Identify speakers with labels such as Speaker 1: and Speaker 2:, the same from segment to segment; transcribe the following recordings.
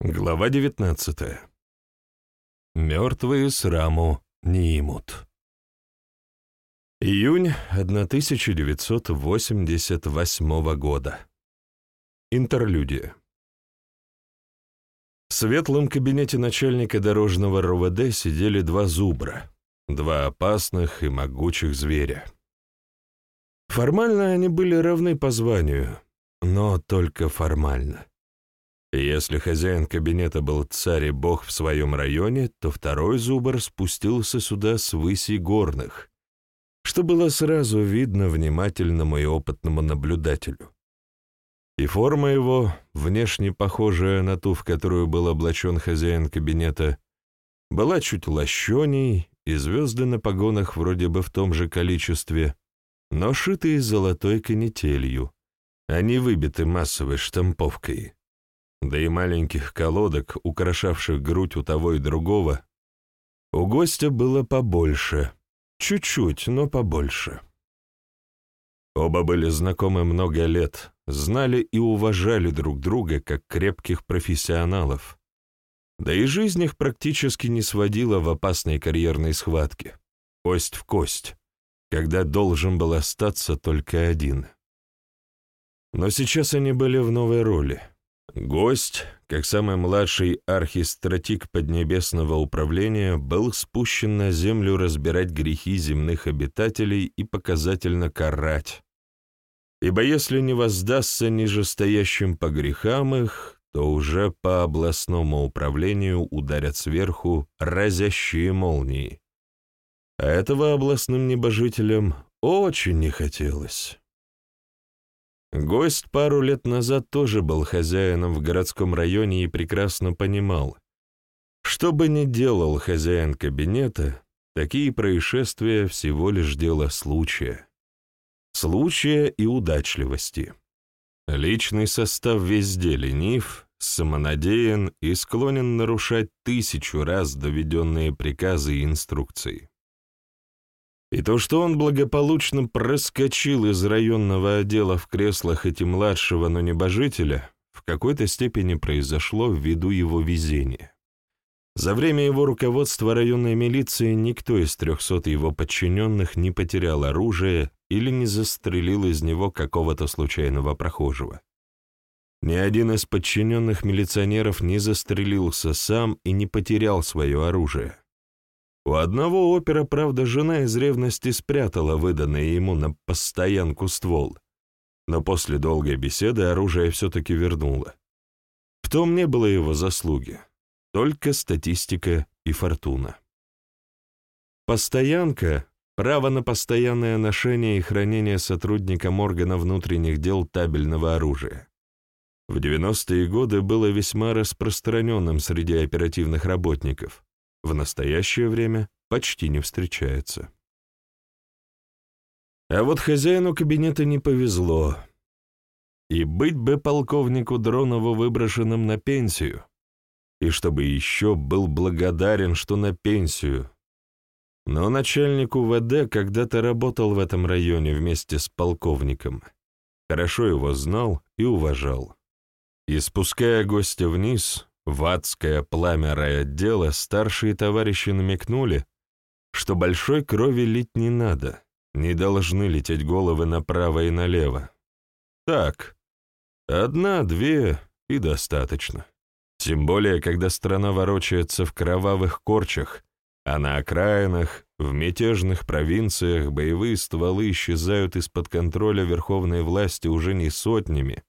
Speaker 1: Глава 19. Мертвые сраму не имут. Июнь 1988 года. Интерлюдия. В светлом кабинете начальника дорожного РОВД сидели два зубра, два опасных и могучих зверя. Формально они были равны по званию, но только формально. Если хозяин кабинета был царь и бог в своем районе, то второй зубр спустился сюда с выси горных, что было сразу видно внимательному и опытному наблюдателю. И форма его, внешне похожая на ту, в которую был облачен хозяин кабинета, была чуть лощеней, и звезды на погонах вроде бы в том же количестве, но шитые золотой канителью, а не выбиты массовой штамповкой да и маленьких колодок, украшавших грудь у того и другого, у гостя было побольше, чуть-чуть, но побольше. Оба были знакомы много лет, знали и уважали друг друга как крепких профессионалов, да и жизнь их практически не сводила в опасной карьерной схватке, кость в кость, когда должен был остаться только один. Но сейчас они были в новой роли — Гость, как самый младший архистратик Поднебесного управления, был спущен на землю разбирать грехи земных обитателей и показательно карать. Ибо если не воздастся нижестоящим по грехам их, то уже по областному управлению ударят сверху разящие молнии. А этого областным небожителям очень не хотелось. Гость пару лет назад тоже был хозяином в городском районе и прекрасно понимал, что бы ни делал хозяин кабинета, такие происшествия всего лишь дело случая. Случая и удачливости. Личный состав везде ленив, самонадеян и склонен нарушать тысячу раз доведенные приказы и инструкции. И то, что он благополучно проскочил из районного отдела в креслах эти младшего, но небожителя, в какой-то степени произошло ввиду его везения. За время его руководства районной милиции никто из трехсот его подчиненных не потерял оружие или не застрелил из него какого-то случайного прохожего. Ни один из подчиненных милиционеров не застрелился сам и не потерял свое оружие. У одного опера, правда, жена из ревности спрятала выданный ему на постоянку ствол, но после долгой беседы оружие все-таки вернула. В том не было его заслуги, только статистика и фортуна. Постоянка — право на постоянное ношение и хранение сотрудникам органа внутренних дел табельного оружия. В 90-е годы было весьма распространенным среди оперативных работников, в настоящее время почти не встречается. А вот хозяину кабинета не повезло. И быть бы полковнику Дронову выброшенным на пенсию, и чтобы еще был благодарен, что на пенсию. Но начальник УВД когда-то работал в этом районе вместе с полковником, хорошо его знал и уважал. И спуская гостя вниз, в адское пламя райотдела старшие товарищи намекнули, что большой крови лить не надо, не должны лететь головы направо и налево. Так, одна, две и достаточно. Тем более, когда страна ворочается в кровавых корчах, а на окраинах, в мятежных провинциях боевые стволы исчезают из-под контроля верховной власти уже не сотнями,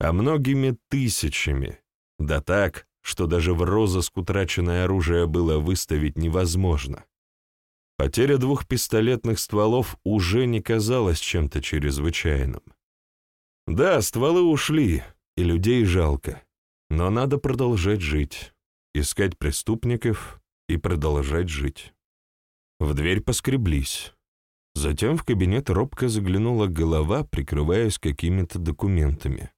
Speaker 1: а многими тысячами, да так, что даже в розыск утраченное оружие было выставить невозможно. Потеря двух пистолетных стволов уже не казалась чем-то чрезвычайным. Да, стволы ушли, и людей жалко, но надо продолжать жить, искать преступников и продолжать жить. В дверь поскреблись. Затем в кабинет робко заглянула голова, прикрываясь какими-то документами.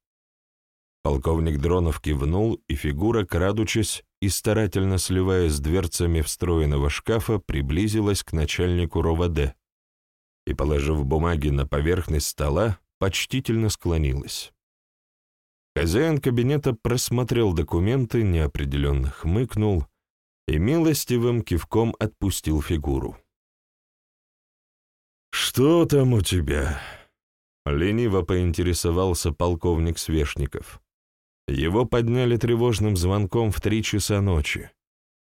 Speaker 1: Полковник Дронов кивнул, и фигура, крадучись и старательно сливаясь с дверцами встроенного шкафа, приблизилась к начальнику РОВД и, положив бумаги на поверхность стола, почтительно склонилась. Хозяин кабинета просмотрел документы, неопределенно хмыкнул и милостивым кивком отпустил фигуру. «Что там у тебя?» — лениво поинтересовался полковник Свешников. Его подняли тревожным звонком в три часа ночи,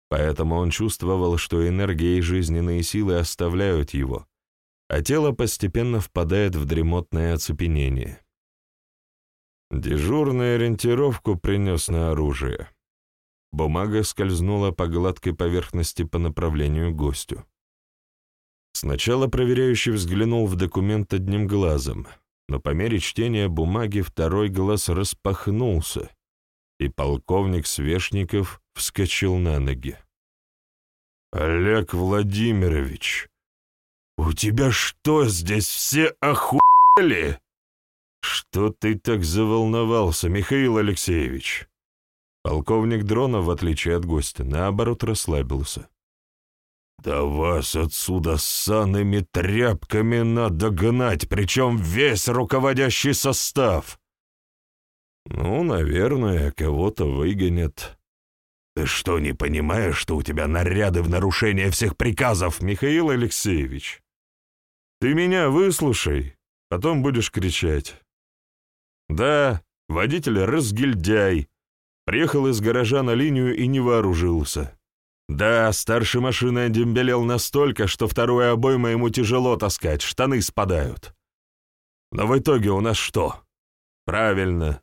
Speaker 1: поэтому он чувствовал, что энергия и жизненные силы оставляют его, а тело постепенно впадает в дремотное оцепенение. Дежурную ориентировку принес на оружие. Бумага скользнула по гладкой поверхности по направлению к гостю. Сначала проверяющий взглянул в документ одним глазом, но по мере чтения бумаги второй глаз распахнулся, и полковник Свешников вскочил на ноги. «Олег Владимирович, у тебя что, здесь все охуели?» «Что ты так заволновался, Михаил Алексеевич?» Полковник Дронов, в отличие от гостя, наоборот расслабился. «Да вас отсюда санными тряпками надо гнать, причем весь руководящий состав!» «Ну, наверное, кого-то выгонят». «Ты что, не понимаешь, что у тебя наряды в нарушение всех приказов, Михаил Алексеевич? Ты меня выслушай, потом будешь кричать. Да, водитель разгильдяй. Приехал из гаража на линию и не вооружился. Да, старший машины одембелел настолько, что вторую обойму ему тяжело таскать, штаны спадают. Но в итоге у нас что? Правильно.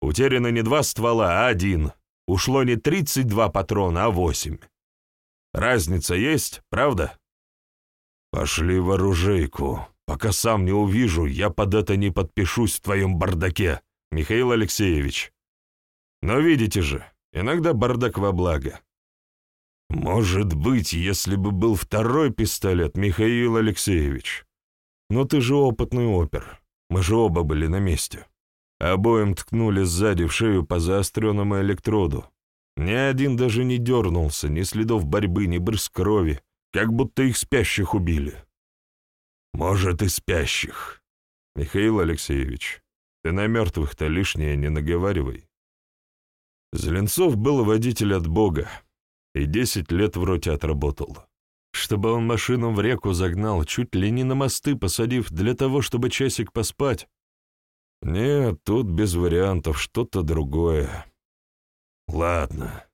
Speaker 1: Утеряно не два ствола, а один. Ушло не 32 патрона, а 8. Разница есть, правда? Пошли в оружейку. Пока сам не увижу, я под это не подпишусь в твоем бардаке, Михаил Алексеевич. Но видите же, иногда бардак во благо. Может быть, если бы был второй пистолет, Михаил Алексеевич. Но ты же опытный опер. Мы же оба были на месте. Обоим ткнули сзади в шею по заостренному электроду. Ни один даже не дернулся, ни следов борьбы, ни брызг крови, как будто их спящих убили. Может, и спящих. Михаил Алексеевич, ты на мертвых-то лишнее не наговаривай. Зеленцов был водитель от Бога, и десять лет в роте отработал. Чтобы он машину в реку загнал, чуть ли не на мосты посадив, для того, чтобы часик поспать. Нет, тут без вариантов, что-то другое. Ладно.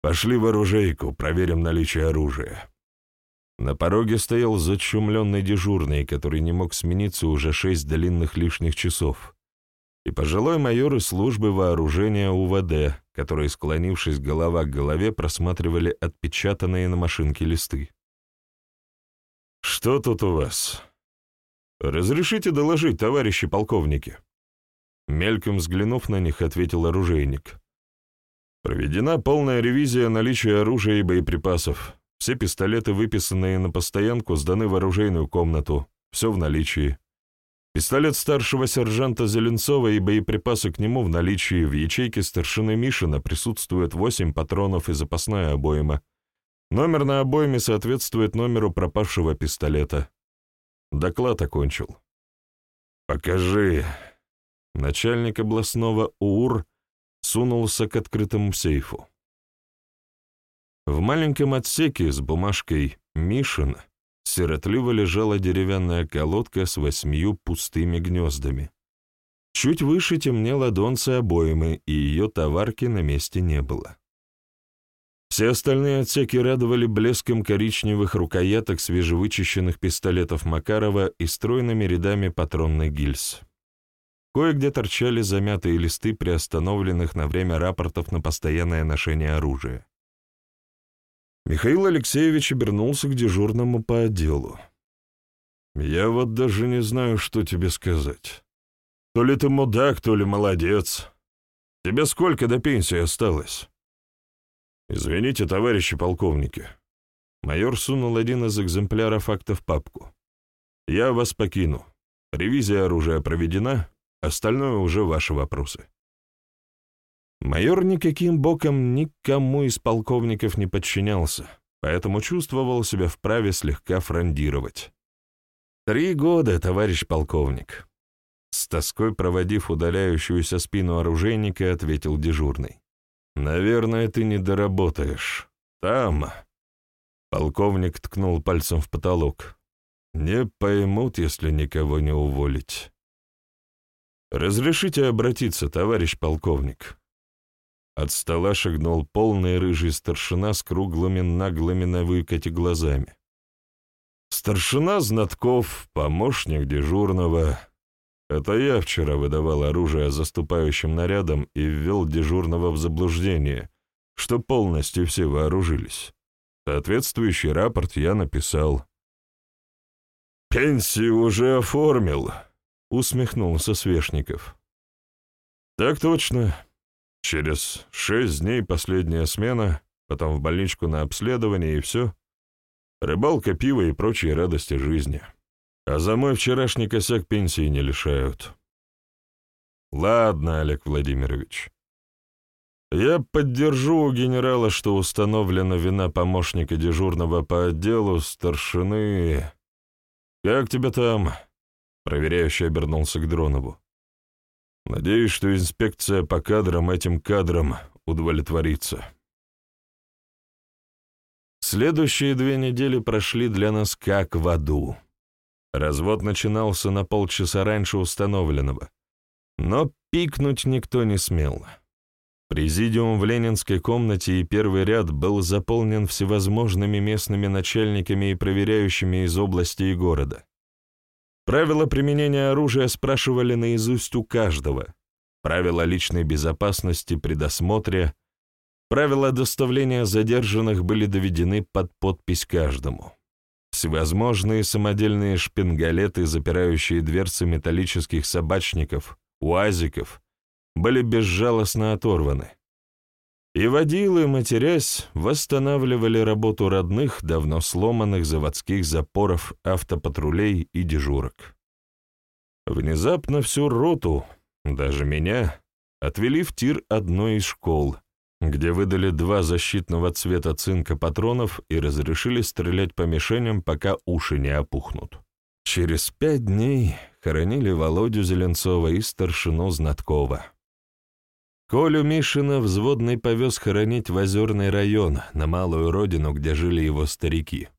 Speaker 1: Пошли в оружейку, проверим наличие оружия. На пороге стоял зачумленный дежурный, который не мог смениться уже шесть длинных лишних часов, и пожилой майор из службы вооружения УВД, которые, склонившись голова к голове, просматривали отпечатанные на машинке листы. «Что тут у вас?» «Разрешите доложить, товарищи полковники?» Мельком взглянув на них, ответил оружейник. «Проведена полная ревизия наличия оружия и боеприпасов. Все пистолеты, выписанные на постоянку, сданы в оружейную комнату. Все в наличии. Пистолет старшего сержанта Зеленцова и боеприпасы к нему в наличии. В ячейке старшины Мишина присутствует 8 патронов и запасная обойма. Номер на обойме соответствует номеру пропавшего пистолета. Доклад окончил. «Покажи». Начальник областного УУР сунулся к открытому сейфу. В маленьком отсеке с бумажкой «Мишин» сиротливо лежала деревянная колодка с восьмью пустыми гнездами. Чуть выше темнело донце обоймы, и ее товарки на месте не было. Все остальные отсеки радовали блеском коричневых рукояток свежевычищенных пистолетов Макарова и стройными рядами патронных гильз. Кое-где торчали замятые листы приостановленных на время рапортов на постоянное ношение оружия. Михаил Алексеевич обернулся к дежурному по отделу. «Я вот даже не знаю, что тебе сказать. То ли ты мудак, то ли молодец. Тебе сколько до пенсии осталось?» «Извините, товарищи полковники». Майор сунул один из экземпляров акта в папку. «Я вас покину. Ревизия оружия проведена, остальное уже ваши вопросы». Майор никаким боком никому из полковников не подчинялся, поэтому чувствовал себя вправе слегка фрондировать. «Три года, товарищ полковник. С тоской проводив удаляющуюся спину оружейника, ответил дежурный. «Наверное, ты не доработаешь. Там...» Полковник ткнул пальцем в потолок. «Не поймут, если никого не уволить». «Разрешите обратиться, товарищ полковник?» От стола шагнул полный рыжий старшина с круглыми наглыми на выкате глазами. Старшина Знатков, помощник дежурного. Это я вчера выдавал оружие заступающим нарядам и ввел дежурного в заблуждение, что полностью все вооружились. Соответствующий рапорт я написал. «Пенсию уже оформил», — усмехнулся Свешников. «Так точно. Через шесть дней последняя смена, потом в больничку на обследование и все. Рыбалка, пиво и прочие радости жизни. А за мой вчерашний косяк пенсии не лишают. Ладно, Олег Владимирович. Я поддержу у генерала, что установлена вина помощника дежурного по отделу старшины... Как тебя там? Проверяющий обернулся к Дронову. Надеюсь, что инспекция по кадрам этим кадрам удовлетворится. Следующие две недели прошли для нас как в аду. Развод начинался на полчаса раньше установленного, но пикнуть никто не смел. Президиум в ленинской комнате и первый ряд был заполнен всевозможными местными начальниками и проверяющими из области и города. Правила применения оружия спрашивали наизусть у каждого. Правила личной безопасности при досмотре, Правила доставления задержанных были доведены под подпись каждому. Всевозможные самодельные шпингалеты, запирающие дверцы металлических собачников, уазиков, были безжалостно оторваны. И водилы, матерясь, восстанавливали работу родных, давно сломанных заводских запоров, автопатрулей и дежурок. Внезапно всю роту, даже меня, отвели в тир одной из школ, где выдали два защитного цвета цинка патронов и разрешили стрелять по мишеням, пока уши не опухнут. Через пять дней хоронили Володю Зеленцова и старшину Знаткова. Колю Мишина взводный повез хоронить в Озерный район, на малую родину, где жили его старики.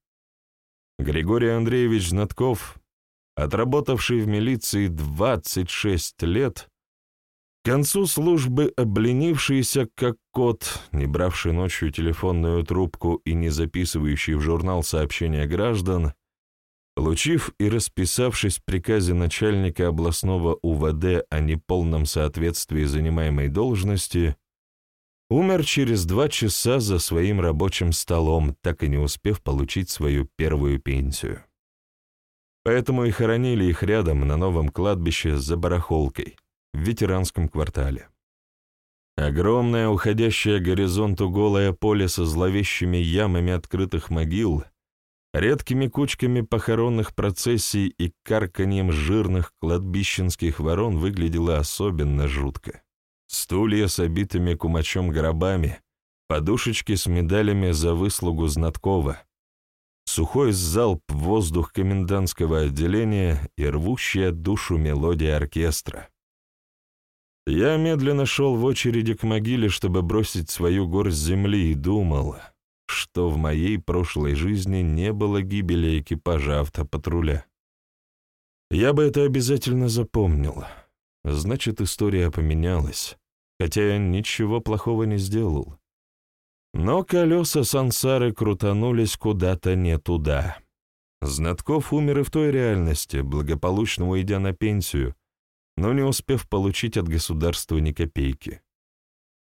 Speaker 1: Григорий Андреевич Знатков, отработавший в милиции 26 лет, к концу службы обленившийся как кот, не бравший ночью телефонную трубку и не записывающий в журнал сообщения граждан, получив и расписавшись в приказе начальника областного УВД о неполном соответствии занимаемой должности, умер через два часа за своим рабочим столом, так и не успев получить свою первую пенсию. Поэтому и хоронили их рядом на новом кладбище за барахолкой, в ветеранском квартале. Огромное, уходящее горизонту голое поле со зловещими ямами открытых могил, редкими кучками похоронных процессий и карканьем жирных кладбищенских ворон выглядело особенно жутко. Стулья с обитыми кумачом гробами, подушечки с медалями за выслугу Знаткова, сухой залп воздух комендантского отделения и рвущая душу мелодия оркестра. Я медленно шел в очереди к могиле, чтобы бросить свою горсть земли, и думал, что в моей прошлой жизни не было гибели экипажа автопатруля. Я бы это обязательно запомнил. Значит, история поменялась, хотя я ничего плохого не сделал. Но колеса сансары крутанулись куда-то не туда. Знатков умер и в той реальности, благополучно уйдя на пенсию, но не успев получить от государства ни копейки.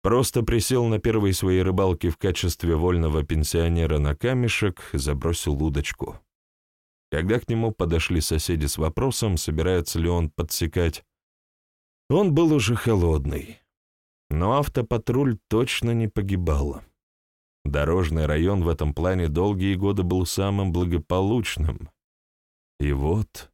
Speaker 1: Просто присел на первой своей рыбалке в качестве вольного пенсионера на камешек, забросил удочку. Когда к нему подошли соседи с вопросом, собирается ли он подсекать, он был уже холодный. Но автопатруль точно не погибал. Дорожный район в этом плане долгие годы был самым благополучным. И вот